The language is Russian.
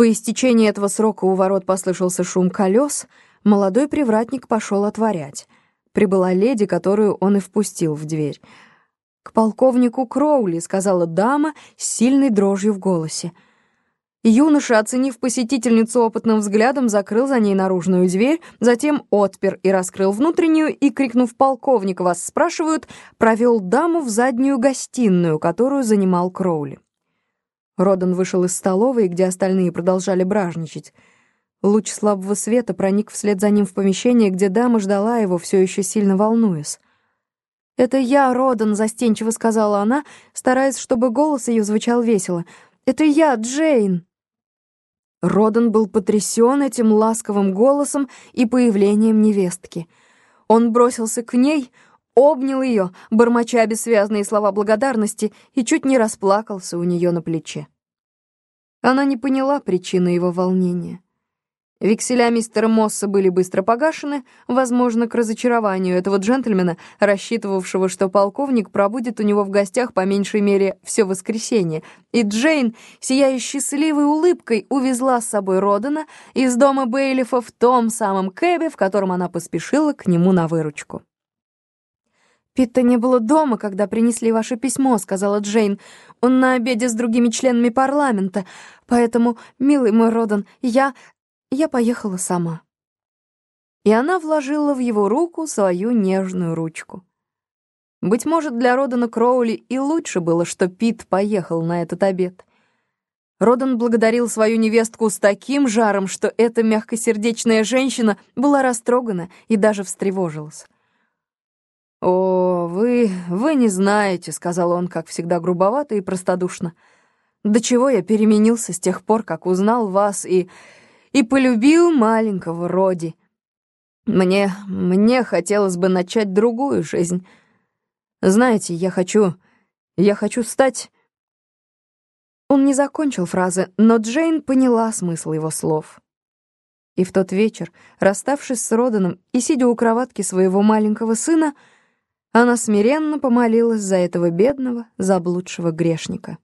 По истечении этого срока у ворот послышался шум колес, молодой привратник пошел отворять. Прибыла леди, которую он и впустил в дверь. «К полковнику Кроули», — сказала дама с сильной дрожью в голосе. Юноша, оценив посетительницу опытным взглядом, закрыл за ней наружную дверь, затем отпер и раскрыл внутреннюю и, крикнув «Полковник, вас спрашивают», провел даму в заднюю гостиную, которую занимал Кроули. Родан вышел из столовой, где остальные продолжали бражничать. Луч слабого света проник вслед за ним в помещение, где дама ждала его, все еще сильно волнуясь. «Это я, Родан», — застенчиво сказала она, стараясь, чтобы голос ее звучал весело. «Это я, Джейн». Родан был потрясен этим ласковым голосом и появлением невестки. Он бросился к ней, обнял ее, бормоча бессвязные слова благодарности, и чуть не расплакался у нее на плече. Она не поняла причины его волнения. Векселя мистера Мосса были быстро погашены, возможно, к разочарованию этого джентльмена, рассчитывавшего, что полковник пробудет у него в гостях по меньшей мере все воскресенье, и Джейн, сияя счастливой улыбкой, увезла с собой Родена из дома Бейлифа в том самом кэбе, в котором она поспешила к нему на выручку. «Питта не было дома, когда принесли ваше письмо», — сказала Джейн. «Он на обеде с другими членами парламента, поэтому, милый мой Родан, я я поехала сама. И она вложила в его руку свою нежную ручку. Быть может, для Родана Кроули и лучше было, что Пит поехал на этот обед. Родан благодарил свою невестку с таким жаром, что эта мягкосердечная женщина была растрогана и даже встревожилась. «О, вы... вы не знаете», — сказал он, как всегда, грубовато и простодушно, «до чего я переменился с тех пор, как узнал вас и и полюбил маленького Роди. Мне, мне хотелось бы начать другую жизнь. Знаете, я хочу, я хочу стать... Он не закончил фразы, но Джейн поняла смысл его слов. И в тот вечер, расставшись с Роданом и сидя у кроватки своего маленького сына, она смиренно помолилась за этого бедного, заблудшего грешника.